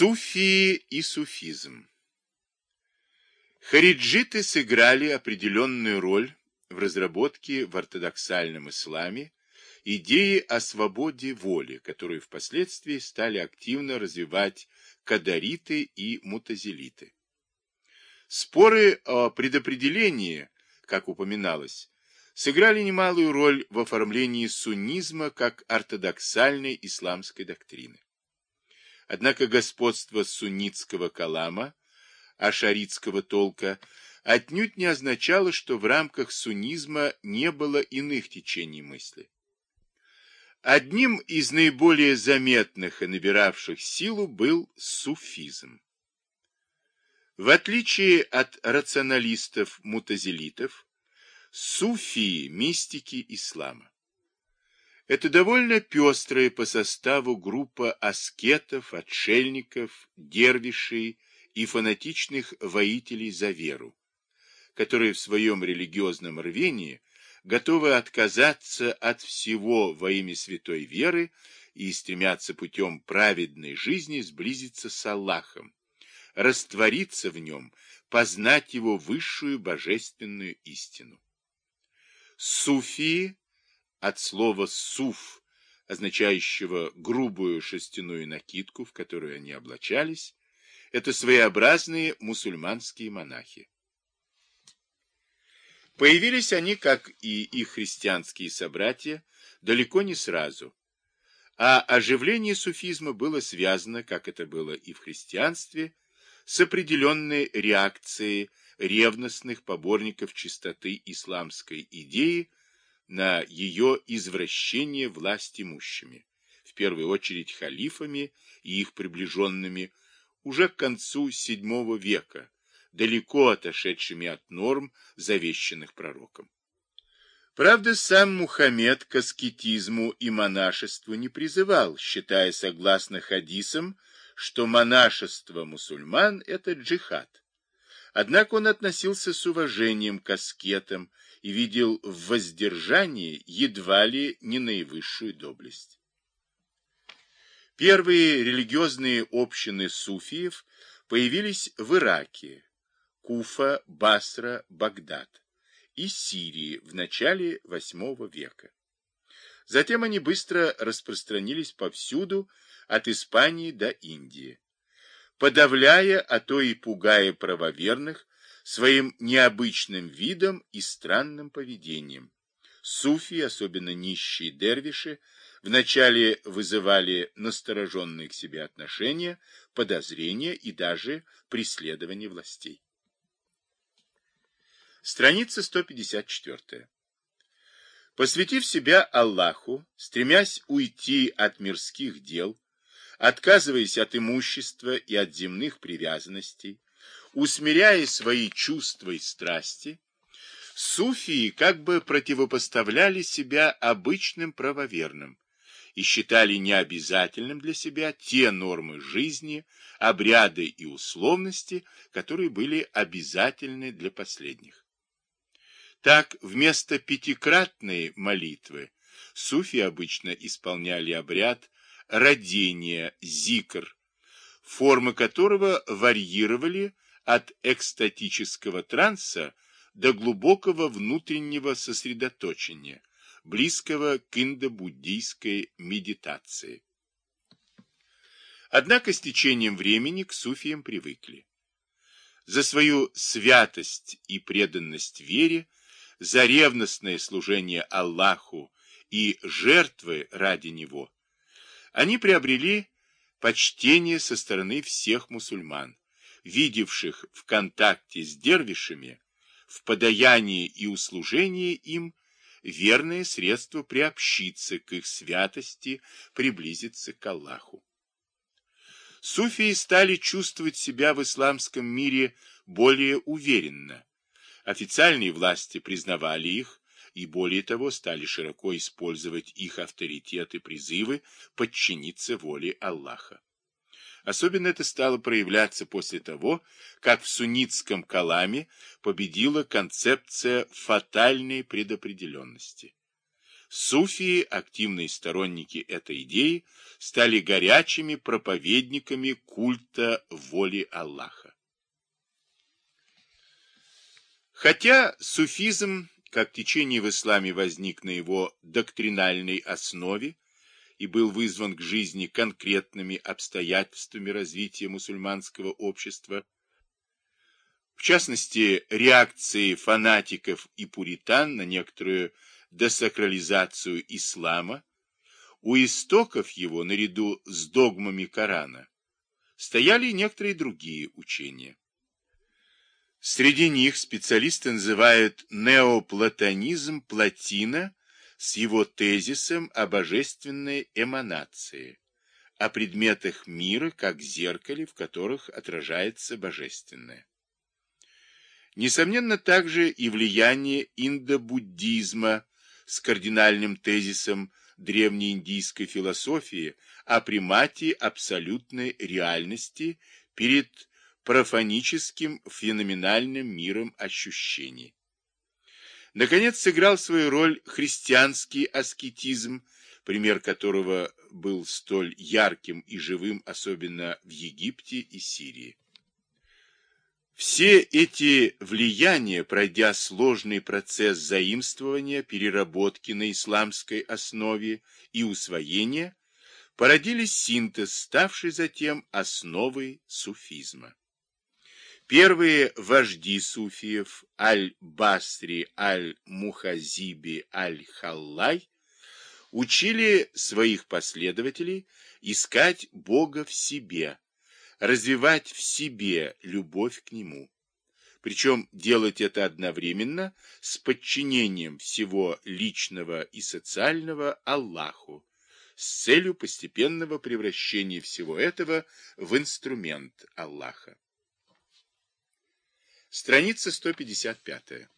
Суфии и суфизм Хариджиты сыграли определенную роль в разработке в ортодоксальном исламе идеи о свободе воли, которую впоследствии стали активно развивать кадариты и мутазилиты. Споры о предопределении, как упоминалось, сыграли немалую роль в оформлении суннизма как ортодоксальной исламской доктрины. Однако господство суннитского калама, ашаритского толка, отнюдь не означало, что в рамках суннизма не было иных течений мысли. Одним из наиболее заметных и набиравших силу был суфизм. В отличие от рационалистов-мутазилитов, суфии – мистики ислама. Это довольно пестрая по составу группа аскетов, отшельников, дервишей и фанатичных воителей за веру, которые в своем религиозном рвении готовы отказаться от всего во имя святой веры и стремятся путем праведной жизни сблизиться с Аллахом, раствориться в нем, познать его высшую божественную истину. Суфии от слова «суф», означающего грубую шерстяную накидку, в которую они облачались, это своеобразные мусульманские монахи. Появились они, как и их христианские собратья, далеко не сразу, а оживление суфизма было связано, как это было и в христианстве, с определенной реакцией ревностных поборников чистоты исламской идеи на ее извращение власть имущими, в первую очередь халифами и их приближенными, уже к концу VII века, далеко отошедшими от норм, завещанных пророком. Правда, сам Мухаммед к аскетизму и монашеству не призывал, считая, согласно хадисам, что монашество мусульман – это джихад. Однако он относился с уважением к аскетам и видел в воздержании едва ли не наивысшую доблесть. Первые религиозные общины суфиев появились в Ираке, Куфа, Басра, Багдад и Сирии в начале VIII века. Затем они быстро распространились повсюду, от Испании до Индии, подавляя, а то и пугая правоверных, своим необычным видом и странным поведением. Суфи, особенно нищие дервиши, вначале вызывали настороженные к себе отношения, подозрения и даже преследование властей. Страница 154. Посвятив себя Аллаху, стремясь уйти от мирских дел, отказываясь от имущества и от земных привязанностей, усмиряя свои чувства и страсти, суфии как бы противопоставляли себя обычным правоверным и считали необязательным для себя те нормы жизни, обряды и условности, которые были обязательны для последних. Так, вместо пятикратной молитвы суфи обычно исполняли обряд родения зикр, формы которого варьировали от экстатического транса до глубокого внутреннего сосредоточения, близкого к индобуддийской медитации. Однако с течением времени к суфиям привыкли. За свою святость и преданность вере, за ревностное служение Аллаху и жертвы ради Него, они приобрели почтение со стороны всех мусульман, видевших в контакте с дервишами, в подаянии и услужении им верное средство приобщиться к их святости, приблизиться к Аллаху. Суфии стали чувствовать себя в исламском мире более уверенно. Официальные власти признавали их, и более того стали широко использовать их авторитет и призывы подчиниться воле Аллаха. Особенно это стало проявляться после того, как в суннитском каламе победила концепция фатальной предопределенности. суфии, активные сторонники этой идеи, стали горячими проповедниками культа воли Аллаха. Хотя суфизм, как течение в исламе, возник на его доктринальной основе и был вызван к жизни конкретными обстоятельствами развития мусульманского общества, в частности, реакции фанатиков и пуритан на некоторую десакрализацию ислама, у истоков его, наряду с догмами Корана, стояли некоторые другие учения. Среди них специалисты называют неоплатонизм Платина с его тезисом о божественной эманации, о предметах мира как зеркале, в которых отражается божественное. Несомненно, также и влияние индобуддизма с кардинальным тезисом древнеиндийской философии о примате абсолютной реальности перед профаническим феноменальным миром ощущений. Наконец, сыграл свою роль христианский аскетизм, пример которого был столь ярким и живым, особенно в Египте и Сирии. Все эти влияния, пройдя сложный процесс заимствования, переработки на исламской основе и усвоения, породили синтез, ставший затем основой суфизма. Первые вожди суфиев Аль-Басри, Аль-Мухазиби, Аль-Халлай учили своих последователей искать Бога в себе, развивать в себе любовь к Нему. Причем делать это одновременно с подчинением всего личного и социального Аллаху, с целью постепенного превращения всего этого в инструмент Аллаха. Страница 155.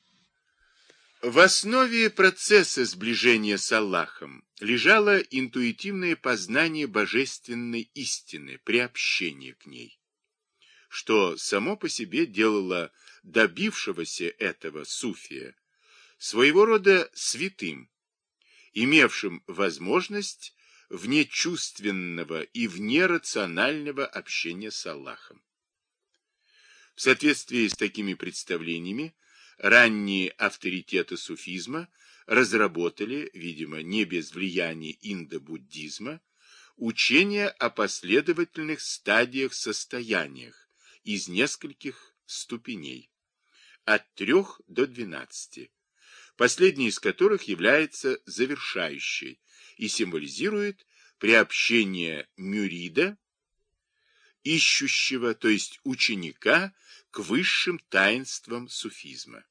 В основе процесса сближения с Аллахом лежало интуитивное познание божественной истины, приобщение к ней, что само по себе делало добившегося этого суфия своего рода святым, имевшим возможность вне чувственного и вне рационального общения с Аллахом. В соответствии с такими представлениями, ранние авторитеты суфизма разработали, видимо, не без влияния индо-буддизма, учение о последовательных стадиях состояниях из нескольких ступеней, от трех до двенадцати, последняя из которых является завершающей и символизирует приобщение мюрида, ищущего, то есть ученика, к высшим таинствам суфизма.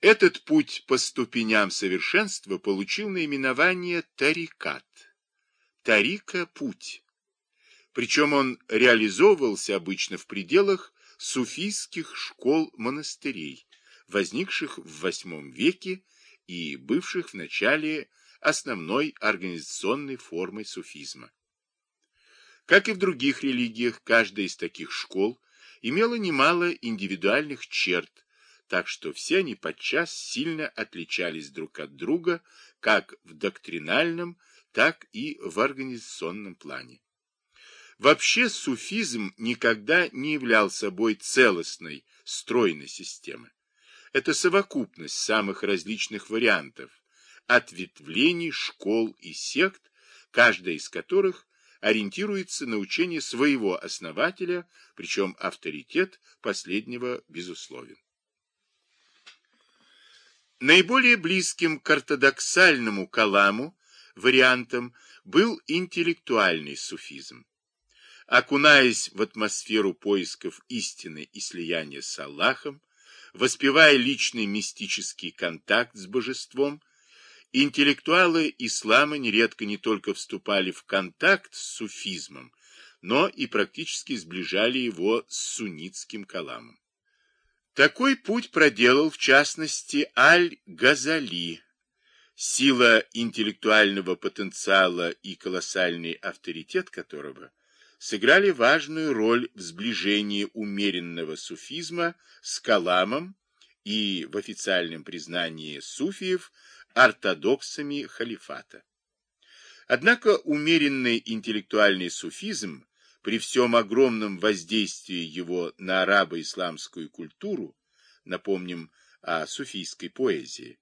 Этот путь по ступеням совершенства получил наименование тарикат. Тарика – путь. Причем он реализовывался обычно в пределах суфийских школ-монастырей, возникших в VIII веке и бывших в начале основной организационной формой суфизма. Как и в других религиях, каждая из таких школ имела немало индивидуальных черт, так что все они подчас сильно отличались друг от друга как в доктринальном, так и в организационном плане. Вообще суфизм никогда не являл собой целостной, стройной системы. Это совокупность самых различных вариантов, ответвлений, школ и сект, каждая из которых ориентируется на учение своего основателя, причем авторитет последнего безусловен. Наиболее близким к ортодоксальному каламу вариантом был интеллектуальный суфизм. Окунаясь в атмосферу поисков истины и слияния с Аллахом, воспевая личный мистический контакт с божеством, Интеллектуалы ислама нередко не только вступали в контакт с суфизмом, но и практически сближали его с суннитским каламом. Такой путь проделал, в частности, Аль-Газали. Сила интеллектуального потенциала и колоссальный авторитет которого сыграли важную роль в сближении умеренного суфизма с каламом и в официальном признании суфиев ортодоксами халифата. Однако умеренный интеллектуальный суфизм при всем огромном воздействии его на арабо-исламскую культуру, напомним о суфийской поэзии,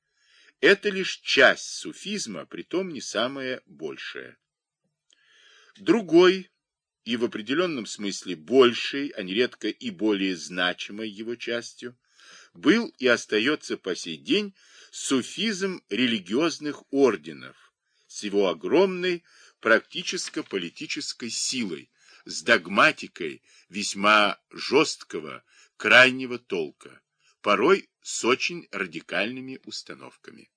это лишь часть суфизма, притом не самая большая. Другой и в определенном смысле большей, а нередко и более значимой его частью, был и остается по сей день суфизм религиозных орденов с его огромной практическо-политической силой, с догматикой весьма жесткого, крайнего толка, порой с очень радикальными установками.